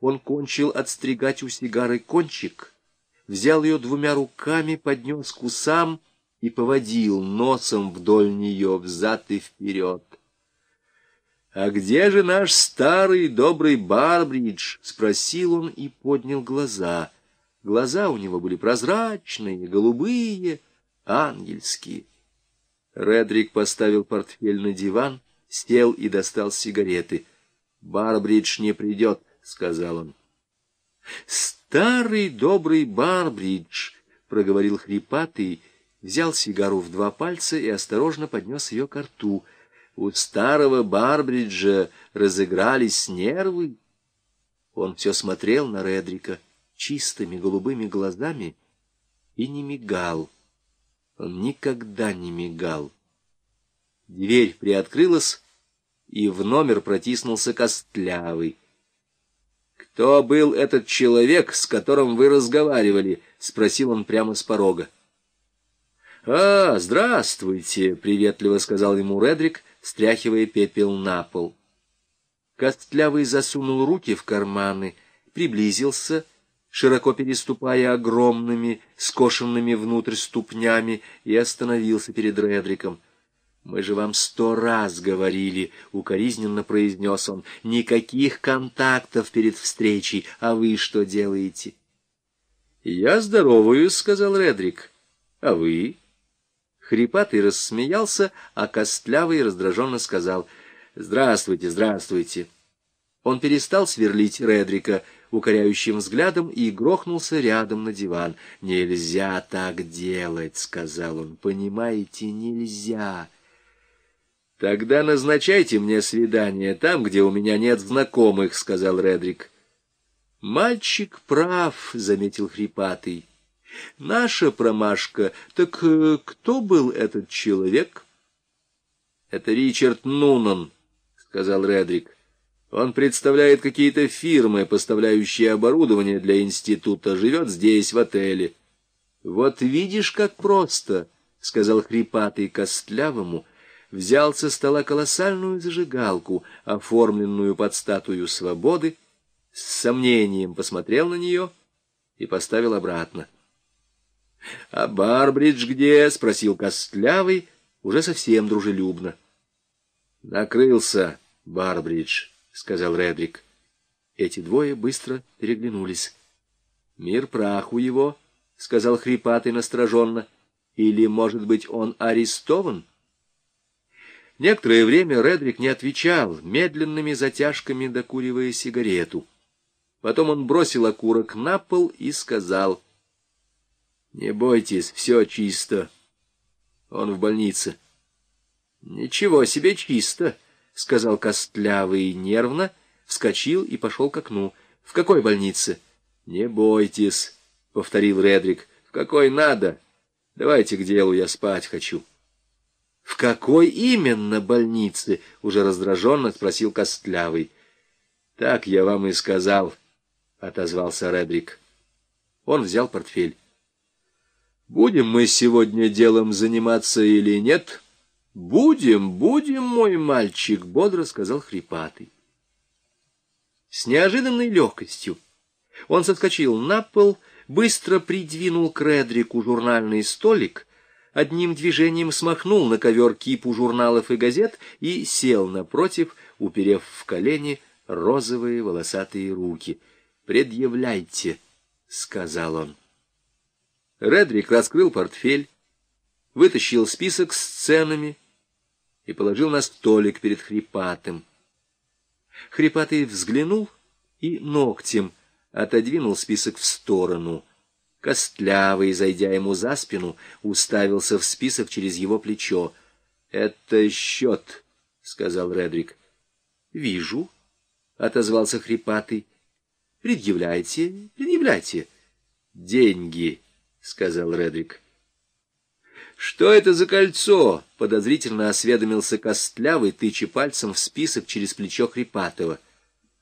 Он кончил отстригать у сигары кончик, взял ее двумя руками, поднес к усам и поводил носом вдоль нее взад и вперед. «А где же наш старый добрый Барбридж?» — спросил он и поднял глаза. Глаза у него были прозрачные, голубые, ангельские. Редрик поставил портфель на диван, сел и достал сигареты. «Барбридж не придет», — сказал он. «Старый добрый Барбридж», — проговорил хрипатый, взял сигару в два пальца и осторожно поднес ее к рту. У старого Барбриджа разыгрались нервы. Он все смотрел на Редрика чистыми голубыми глазами и не мигал. Он никогда не мигал. Дверь приоткрылась, и в номер протиснулся Костлявый. «Кто был этот человек, с которым вы разговаривали?» — спросил он прямо с порога. «А, здравствуйте!» — приветливо сказал ему Редрик, стряхивая пепел на пол. Костлявый засунул руки в карманы, приблизился, широко переступая огромными, скошенными внутрь ступнями, и остановился перед Редриком. «Мы же вам сто раз говорили», — укоризненно произнес он, — «никаких контактов перед встречей, а вы что делаете?» «Я здороваюсь», — сказал Редрик. «А вы?» Хрипатый рассмеялся, а Костлявый раздраженно сказал «Здравствуйте, здравствуйте». Он перестал сверлить Редрика укоряющим взглядом и грохнулся рядом на диван. «Нельзя так делать», — сказал он, — «понимаете, нельзя». «Тогда назначайте мне свидание там, где у меня нет знакомых», — сказал Редрик. «Мальчик прав», — заметил Хрипатый. Наша промашка. Так э, кто был этот человек? Это Ричард Нунан, сказал Редрик. Он представляет какие-то фирмы, поставляющие оборудование для института, живет здесь, в отеле. Вот видишь, как просто, сказал хрипатый костлявому, взял со стола колоссальную зажигалку, оформленную под статую свободы, с сомнением посмотрел на нее и поставил обратно. — А Барбридж где? — спросил Костлявый, уже совсем дружелюбно. — Накрылся Барбридж, — сказал Редрик. Эти двое быстро переглянулись. — Мир праху его, — сказал хрипатый настороженно. — Или, может быть, он арестован? Некоторое время Редрик не отвечал, медленными затяжками докуривая сигарету. Потом он бросил окурок на пол и сказал — не бойтесь, все чисто. Он в больнице. Ничего себе чисто, сказал Костлявый нервно, вскочил и пошел к окну. В какой больнице? Не бойтесь, повторил Редрик. В какой надо? Давайте к делу, я спать хочу. В какой именно больнице? Уже раздраженно спросил Костлявый. Так я вам и сказал, отозвался Редрик. Он взял портфель. Будем мы сегодня делом заниматься или нет? Будем, будем, мой мальчик, бодро сказал хрипатый. С неожиданной легкостью он соскочил на пол, быстро придвинул к Редрику журнальный столик, одним движением смахнул на ковер кипу журналов и газет и сел напротив, уперев в колени розовые волосатые руки. «Предъявляйте», — сказал он. Редрик раскрыл портфель, вытащил список с ценами и положил на столик перед Хрипатым. Хрипатый взглянул и ногтем отодвинул список в сторону. Костлявый, зайдя ему за спину, уставился в список через его плечо. — Это счет, — сказал Редрик. — Вижу, — отозвался Хрипатый. — Предъявляйте, предъявляйте. — Деньги, — сказал Редрик. «Что это за кольцо?» — подозрительно осведомился Костлявый, тыча пальцем в список через плечо Хрипатова.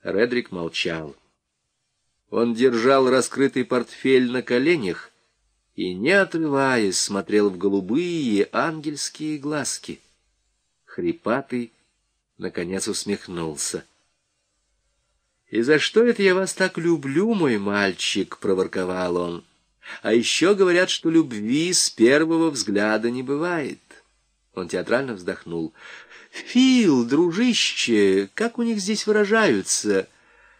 Редрик молчал. Он держал раскрытый портфель на коленях и, не отрываясь, смотрел в голубые ангельские глазки. Хрипатый, наконец, усмехнулся. «И за что это я вас так люблю, мой мальчик?» — проворковал он. «А еще говорят, что любви с первого взгляда не бывает». Он театрально вздохнул. «Фил, дружище, как у них здесь выражаются?